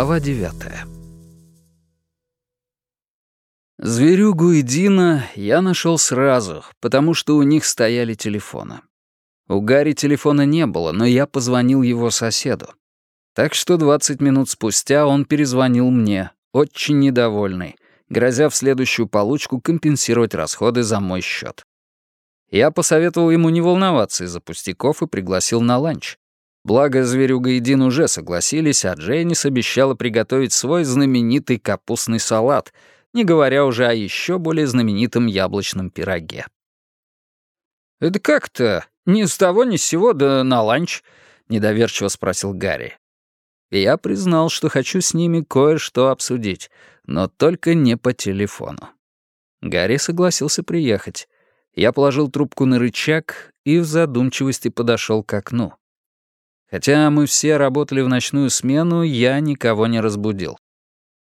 Глава девятая. Зверюгу и Дина я нашел сразу, потому что у них стояли телефоны. У Гарри телефона не было, но я позвонил его соседу. Так что 20 минут спустя он перезвонил мне, очень недовольный, грозя в следующую получку компенсировать расходы за мой счет. Я посоветовал ему не волноваться из-за пустяков и пригласил на ланч. Благо, Зверюга и Дин уже согласились, а Джейнис обещала приготовить свой знаменитый капустный салат, не говоря уже о еще более знаменитом яблочном пироге. «Это как-то? Ни с того ни с сего, да на ланч?» — недоверчиво спросил Гарри. И я признал, что хочу с ними кое-что обсудить, но только не по телефону. Гарри согласился приехать. Я положил трубку на рычаг и в задумчивости подошел к окну. Хотя мы все работали в ночную смену, я никого не разбудил.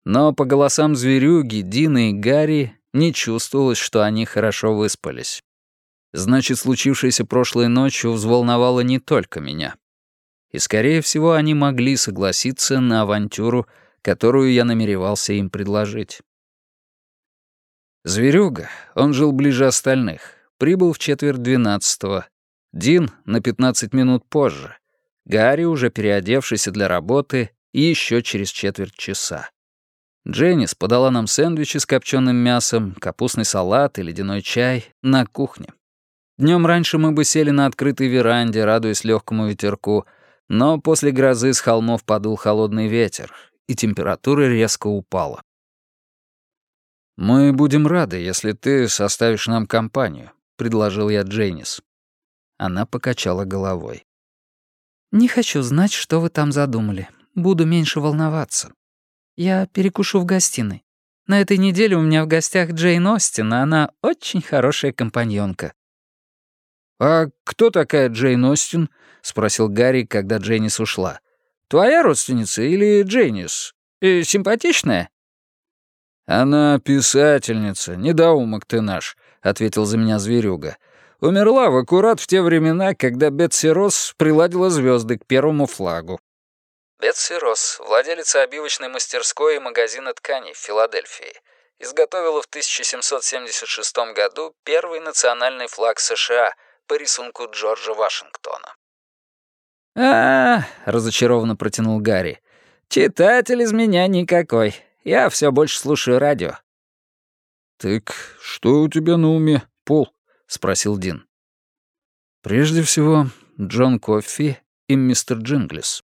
Но по голосам зверюги, Дины и Гарри не чувствовалось, что они хорошо выспались. Значит, случившееся прошлой ночью взволновало не только меня. И, скорее всего, они могли согласиться на авантюру, которую я намеревался им предложить. Зверюга, он жил ближе остальных, прибыл в четверть двенадцатого, Дин — на пятнадцать минут позже, Гарри, уже переодевшийся для работы, и еще через четверть часа. Дженнис подала нам сэндвичи с копченым мясом, капустный салат и ледяной чай на кухне. Днем раньше мы бы сели на открытой веранде, радуясь легкому ветерку, но после грозы с холмов подул холодный ветер, и температура резко упала. «Мы будем рады, если ты составишь нам компанию», — предложил я Джейнис. Она покачала головой. «Не хочу знать, что вы там задумали. Буду меньше волноваться. Я перекушу в гостиной. На этой неделе у меня в гостях Джейн Остин, а она очень хорошая компаньонка». «А кто такая Джейн Остин?» — спросил Гарри, когда Джейнис ушла. «Твоя родственница или Джейнис? И симпатичная?» «Она писательница, недоумок ты наш», — ответил за меня зверюга. Умерла в аккурат в те времена, когда Бетси Росс приладила звезды к первому флагу. Бетси Росс, владелица обивочной мастерской и магазина тканей в Филадельфии, изготовила в 1776 году первый национальный флаг США по рисунку Джорджа Вашингтона. а, -а, -а разочарованно протянул Гарри. «Читатель из меня никакой. Я все больше слушаю радио». «Так что у тебя на уме, Пол?» — спросил Дин. «Прежде всего, Джон Коффи и мистер Джинглис».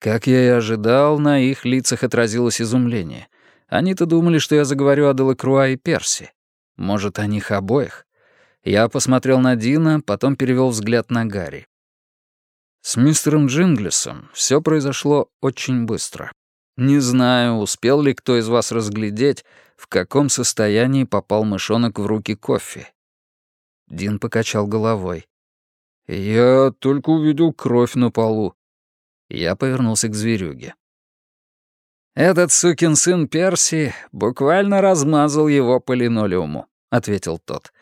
Как я и ожидал, на их лицах отразилось изумление. Они-то думали, что я заговорю о Делакруа и Перси. Может, о них обоих? Я посмотрел на Дина, потом перевел взгляд на Гарри. С мистером Джинглисом все произошло очень быстро. Не знаю, успел ли кто из вас разглядеть, в каком состоянии попал мышонок в руки кофе. Дин покачал головой. «Я только увидел кровь на полу». Я повернулся к зверюге. «Этот сукин сын Перси буквально размазал его по линолеуму», — ответил тот.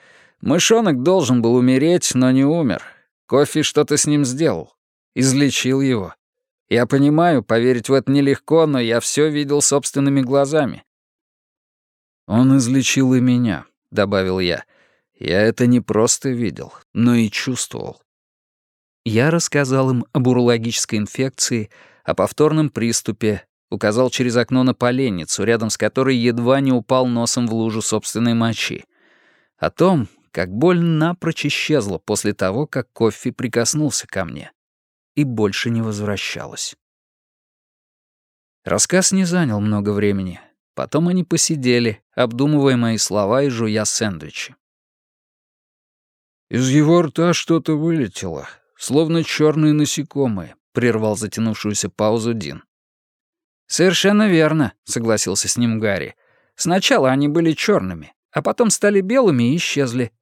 «Мышонок должен был умереть, но не умер. Кофе что-то с ним сделал. Излечил его. Я понимаю, поверить в это нелегко, но я все видел собственными глазами». «Он излечил и меня», — добавил я. Я это не просто видел, но и чувствовал. Я рассказал им об урологической инфекции, о повторном приступе, указал через окно на поленницу, рядом с которой едва не упал носом в лужу собственной мочи. О том, как боль напрочь исчезла после того, как кофе прикоснулся ко мне. И больше не возвращалась. Рассказ не занял много времени. Потом они посидели, обдумывая мои слова и жуя сэндвичи. «Из его рта что-то вылетело, словно черные насекомые», — прервал затянувшуюся паузу Дин. «Совершенно верно», — согласился с ним Гарри. «Сначала они были черными, а потом стали белыми и исчезли».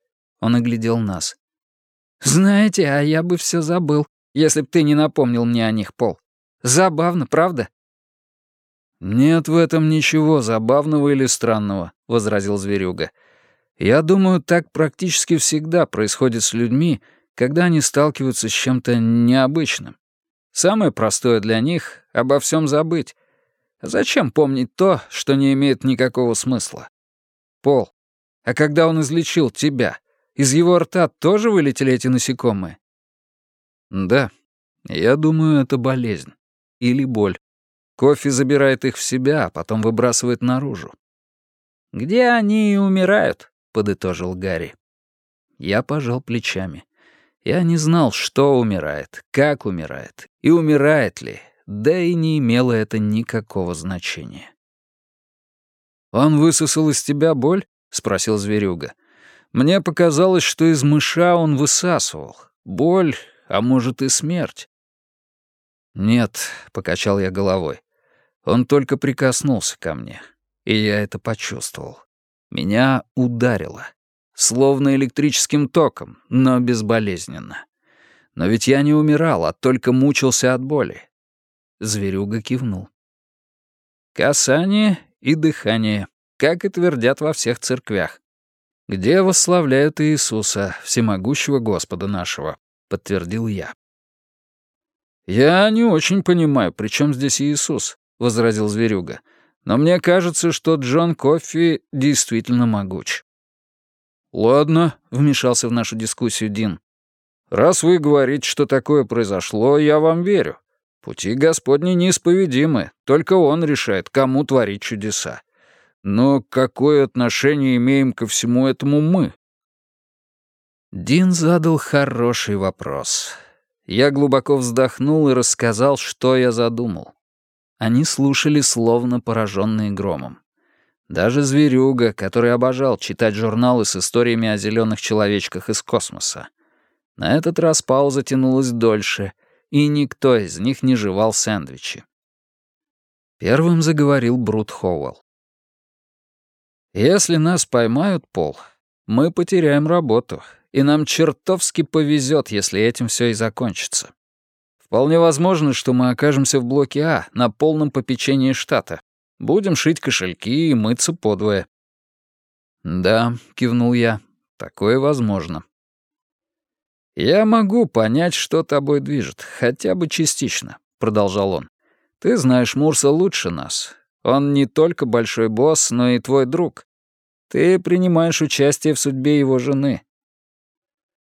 Он оглядел нас. «Знаете, а я бы все забыл, если б ты не напомнил мне о них, Пол. Забавно, правда?» «Нет в этом ничего забавного или странного», — возразил Зверюга. Я думаю, так практически всегда происходит с людьми, когда они сталкиваются с чем-то необычным. Самое простое для них — обо всем забыть. Зачем помнить то, что не имеет никакого смысла? Пол, а когда он излечил тебя, из его рта тоже вылетели эти насекомые? Да, я думаю, это болезнь. Или боль. Кофе забирает их в себя, а потом выбрасывает наружу. «Где они и умирают?» — подытожил Гарри. Я пожал плечами. Я не знал, что умирает, как умирает и умирает ли, да и не имело это никакого значения. «Он высосал из тебя боль?» — спросил зверюга. «Мне показалось, что из мыша он высасывал. Боль, а может и смерть». «Нет», — покачал я головой. «Он только прикоснулся ко мне, и я это почувствовал. Меня ударило. Словно электрическим током, но безболезненно. Но ведь я не умирал, а только мучился от боли. Зверюга кивнул. Касание и дыхание, как и твердят во всех церквях. Где восславляют Иисуса, всемогущего Господа нашего, подтвердил я. «Я не очень понимаю, при чем здесь Иисус», — возразил Зверюга. «Но мне кажется, что Джон Коффи действительно могуч». «Ладно», — вмешался в нашу дискуссию Дин. «Раз вы говорите, что такое произошло, я вам верю. Пути Господни неисповедимы, только Он решает, кому творить чудеса. Но какое отношение имеем ко всему этому мы?» Дин задал хороший вопрос. Я глубоко вздохнул и рассказал, что я задумал. Они слушали, словно пораженные громом. Даже зверюга, который обожал читать журналы с историями о зеленых человечках из космоса. На этот раз пауза тянулась дольше, и никто из них не жевал сэндвичи. Первым заговорил Брут Хоуэлл. «Если нас поймают, Пол, мы потеряем работу, и нам чертовски повезет, если этим все и закончится. Вполне возможно, что мы окажемся в блоке А на полном попечении штата. Будем шить кошельки и мыться подвое». «Да», — кивнул я, — «такое возможно». «Я могу понять, что тобой движет, хотя бы частично», — продолжал он. «Ты знаешь Мурса лучше нас. Он не только большой босс, но и твой друг. Ты принимаешь участие в судьбе его жены».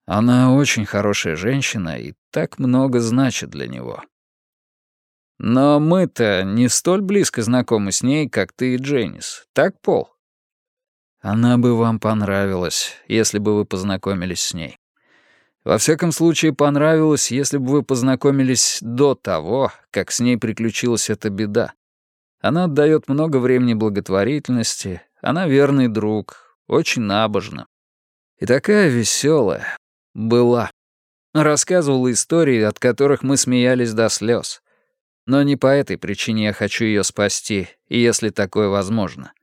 Она очень хорошая женщина и так много значит для него. Но мы-то не столь близко знакомы с ней, как ты и Дженнис. Так, Пол? Она бы вам понравилась, если бы вы познакомились с ней. Во всяком случае, понравилось, если бы вы познакомились до того, как с ней приключилась эта беда. Она отдает много времени благотворительности, она верный друг, очень набожна. И такая веселая. Была. Рассказывала истории, от которых мы смеялись до слез. Но не по этой причине я хочу ее спасти, если такое возможно.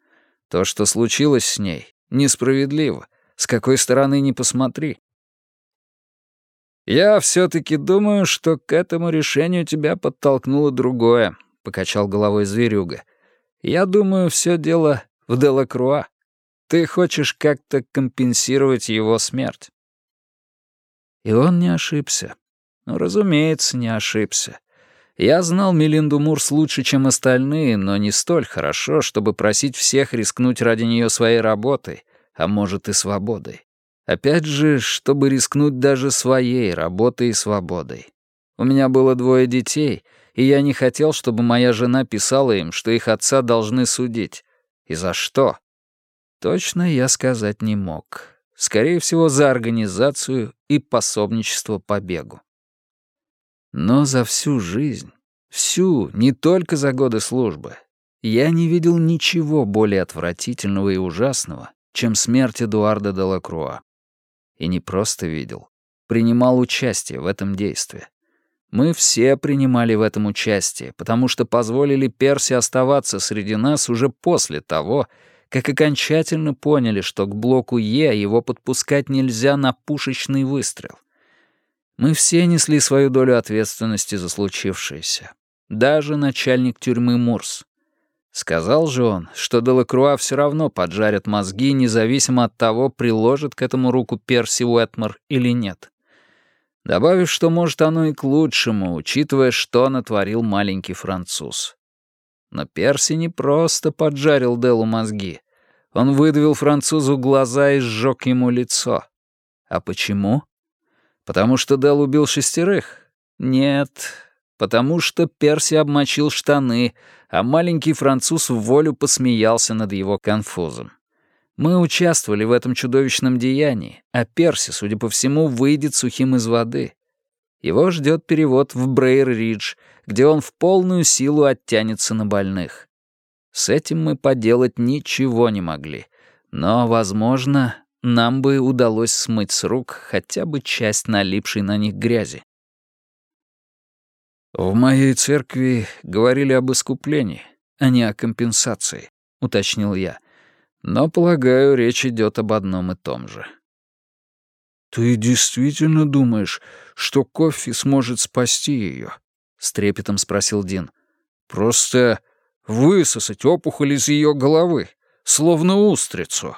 То, что случилось с ней, несправедливо. С какой стороны ни посмотри. «Я все-таки думаю, что к этому решению тебя подтолкнуло другое», — покачал головой зверюга. «Я думаю, все дело в Делакруа. Ты хочешь как-то компенсировать его смерть». И он не ошибся. Ну, разумеется, не ошибся. Я знал Мелинду Мурс лучше, чем остальные, но не столь хорошо, чтобы просить всех рискнуть ради нее своей работой, а может и свободой. Опять же, чтобы рискнуть даже своей работой и свободой. У меня было двое детей, и я не хотел, чтобы моя жена писала им, что их отца должны судить. И за что? Точно я сказать не мог. Скорее всего, за организацию и пособничество побегу. Но за всю жизнь, всю, не только за годы службы, я не видел ничего более отвратительного и ужасного, чем смерть Эдуарда де Лакруа. И не просто видел, принимал участие в этом действии. Мы все принимали в этом участие, потому что позволили Перси оставаться среди нас уже после того, как окончательно поняли, что к блоку Е его подпускать нельзя на пушечный выстрел. Мы все несли свою долю ответственности за случившееся. Даже начальник тюрьмы Мурс. Сказал же он, что Делакруа все равно поджарят мозги, независимо от того, приложит к этому руку Перси Уэтмор или нет. Добавив, что может оно и к лучшему, учитывая, что натворил маленький француз. Но Перси не просто поджарил Делу мозги. Он выдавил французу глаза и сжег ему лицо. А почему? Потому что Дел убил шестерых? Нет, потому что Перси обмочил штаны, а маленький француз в волю посмеялся над его конфузом. Мы участвовали в этом чудовищном деянии, а Перси, судя по всему, выйдет сухим из воды. Его ждет перевод в Брейр-Ридж, где он в полную силу оттянется на больных. С этим мы поделать ничего не могли. Но, возможно, нам бы удалось смыть с рук хотя бы часть налипшей на них грязи. «В моей церкви говорили об искуплении, а не о компенсации», — уточнил я. «Но, полагаю, речь идет об одном и том же». «Ты действительно думаешь, что кофе сможет спасти ее?» — с трепетом спросил Дин. «Просто высосать опухоль из ее головы, словно устрицу».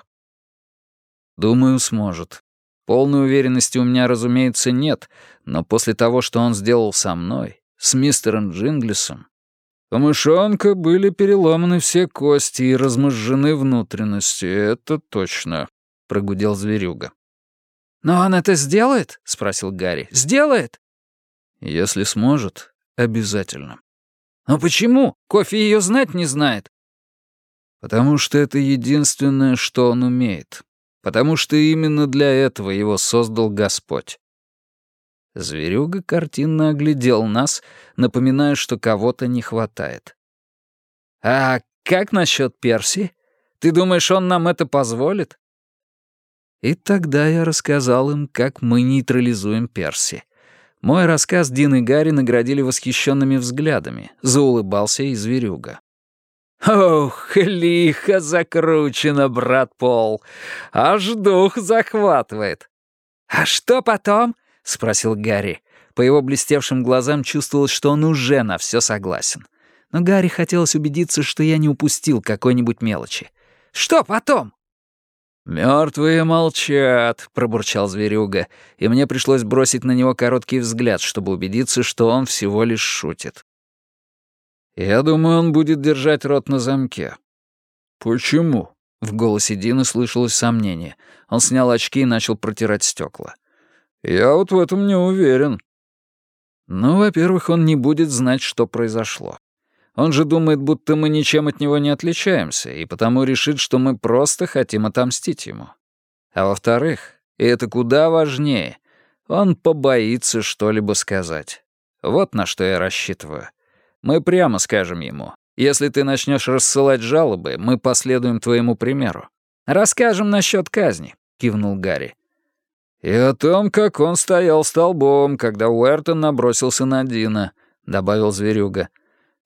«Думаю, сможет. Полной уверенности у меня, разумеется, нет, но после того, что он сделал со мной, с мистером Джинглисом, у мышонка были переломаны все кости и размозжены внутренности, это точно», — прогудел зверюга. «Но он это сделает?» — спросил Гарри. «Сделает?» «Если сможет, обязательно». «Но почему? Кофе ее знать не знает». «Потому что это единственное, что он умеет. Потому что именно для этого его создал Господь». Зверюга картинно оглядел нас, напоминая, что кого-то не хватает. «А как насчет Перси? Ты думаешь, он нам это позволит?» И тогда я рассказал им, как мы нейтрализуем Перси. Мой рассказ Дин и Гарри наградили восхищенными взглядами. Заулыбался и зверюга. «Ох, лихо закручено, брат Пол. Аж дух захватывает». «А что потом?» — спросил Гарри. По его блестевшим глазам чувствовалось, что он уже на все согласен. Но Гарри хотелось убедиться, что я не упустил какой-нибудь мелочи. «Что потом?» «Мёртвые молчат», — пробурчал зверюга, и мне пришлось бросить на него короткий взгляд, чтобы убедиться, что он всего лишь шутит. «Я думаю, он будет держать рот на замке». «Почему?» — в голосе Дины слышалось сомнение. Он снял очки и начал протирать стекла. «Я вот в этом не уверен». «Ну, во-первых, он не будет знать, что произошло. Он же думает, будто мы ничем от него не отличаемся, и потому решит, что мы просто хотим отомстить ему. А во-вторых, и это куда важнее, он побоится что-либо сказать. Вот на что я рассчитываю. Мы прямо скажем ему, если ты начнешь рассылать жалобы, мы последуем твоему примеру. Расскажем насчет казни, кивнул Гарри. И о том, как он стоял столбом, когда Уэртон набросился на Дина, добавил зверюга.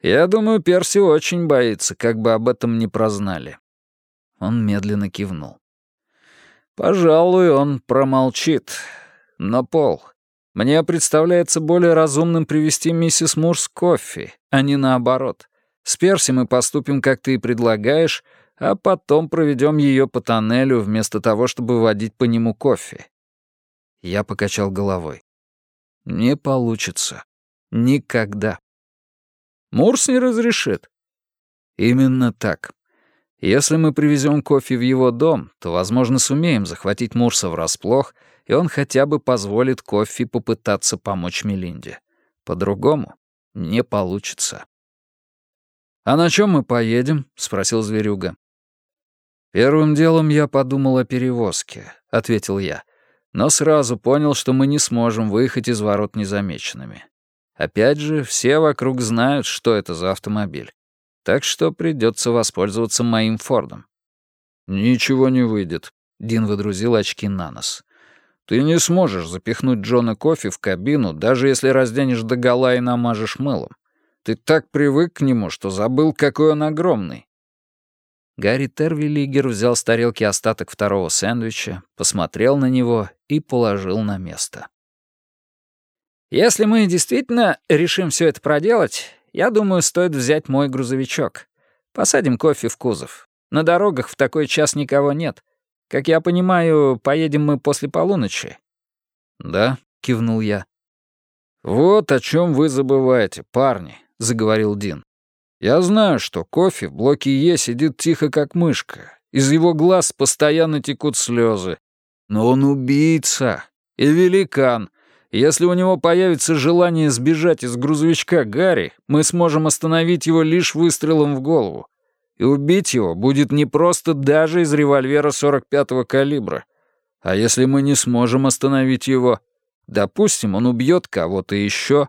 Я думаю, Перси очень боится, как бы об этом не прознали». Он медленно кивнул. «Пожалуй, он промолчит. Но, Пол, мне представляется более разумным привести миссис Мурс кофе, а не наоборот. С Перси мы поступим, как ты и предлагаешь, а потом проведем ее по тоннелю вместо того, чтобы водить по нему кофе». Я покачал головой. «Не получится. Никогда». Мурс не разрешит. Именно так. Если мы привезем кофе в его дом, то, возможно, сумеем захватить Мурса врасплох, и он хотя бы позволит кофе попытаться помочь Мелинде. По-другому не получится. «А на чем мы поедем?» — спросил Зверюга. «Первым делом я подумал о перевозке», — ответил я, но сразу понял, что мы не сможем выехать из ворот незамеченными. Опять же, все вокруг знают, что это за автомобиль. Так что придется воспользоваться моим Фордом. «Ничего не выйдет», — Дин выдрузил очки на нос. «Ты не сможешь запихнуть Джона Кофи в кабину, даже если разденешь догола и намажешь мылом. Ты так привык к нему, что забыл, какой он огромный». Гарри Тервиллигер взял с тарелки остаток второго сэндвича, посмотрел на него и положил на место. Если мы действительно решим все это проделать, я думаю, стоит взять мой грузовичок. Посадим кофе в кузов. На дорогах в такой час никого нет. Как я понимаю, поедем мы после полуночи». «Да», — кивнул я. «Вот о чем вы забываете, парни», — заговорил Дин. Я знаю, что кофе в блоке Е сидит тихо, как мышка. Из его глаз постоянно текут слезы. Но он убийца и великан. Если у него появится желание сбежать из грузовичка Гарри, мы сможем остановить его лишь выстрелом в голову. И убить его будет непросто даже из револьвера 45-го калибра. А если мы не сможем остановить его? Допустим, он убьет кого-то еще.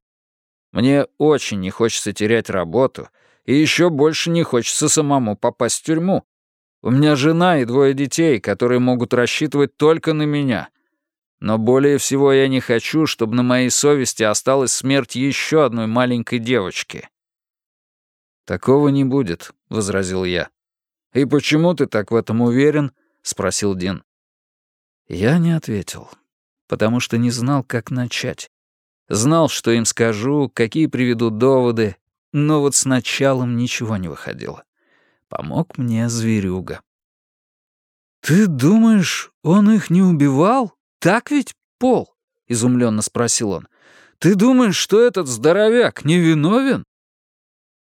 Мне очень не хочется терять работу, и еще больше не хочется самому попасть в тюрьму. У меня жена и двое детей, которые могут рассчитывать только на меня. Но более всего я не хочу, чтобы на моей совести осталась смерть еще одной маленькой девочки. «Такого не будет», — возразил я. «И почему ты так в этом уверен?» — спросил Дин. Я не ответил, потому что не знал, как начать. Знал, что им скажу, какие приведу доводы, но вот с началом ничего не выходило. Помог мне зверюга. «Ты думаешь, он их не убивал? Так ведь, Пол?» — изумленно спросил он. «Ты думаешь, что этот здоровяк невиновен?»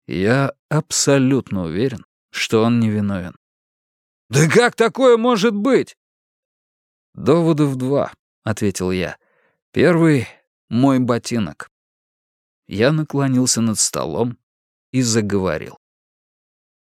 Я абсолютно уверен, что он невиновен. «Да как такое может быть?» «Доводов два», — ответил я. «Первый — мой ботинок». Я наклонился над столом и заговорил.